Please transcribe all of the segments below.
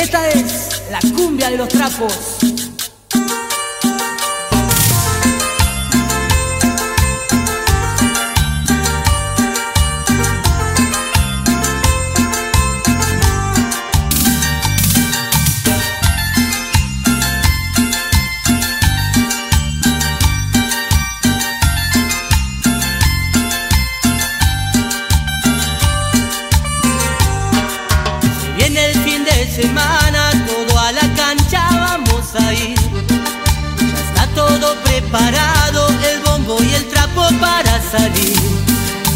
Esta es la cumbia de los trapos. Preparado, el bombo y el trapo para salir.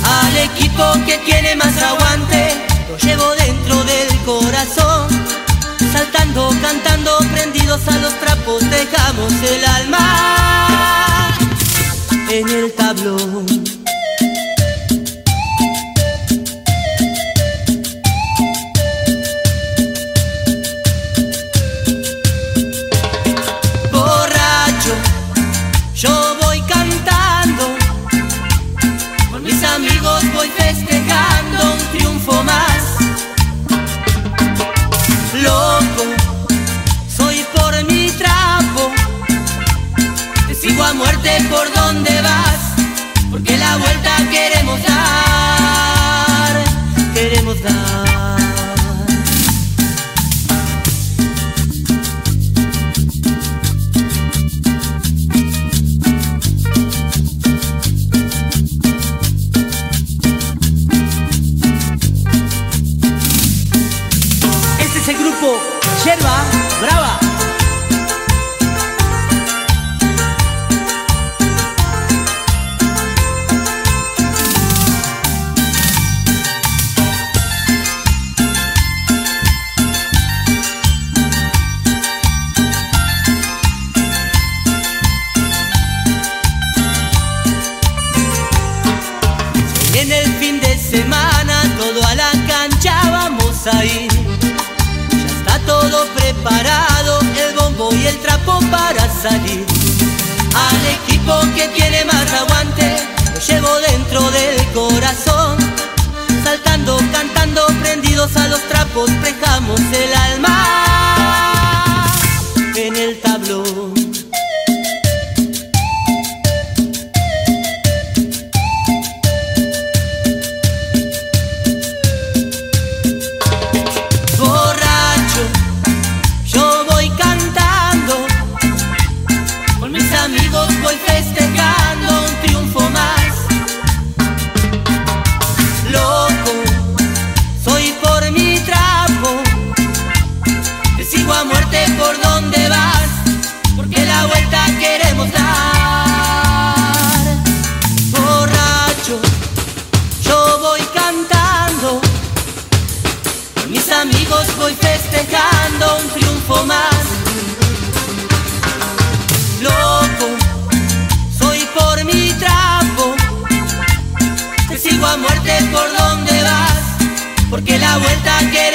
Al equipo que tiene más aguante, lo llevo dentro del corazón. Saltando, cantando, prendidos a los trapos, dejamos el por Al equipo que tiene más aguante, lo llevo dentro del corazón. Saltando, cantando, prendidos a los trapos, dejamos el amigos voy festejando un triunfo más. Loco, soy por mi trapo. Te sigo a muerte por donde vas, porque la vuelta dar.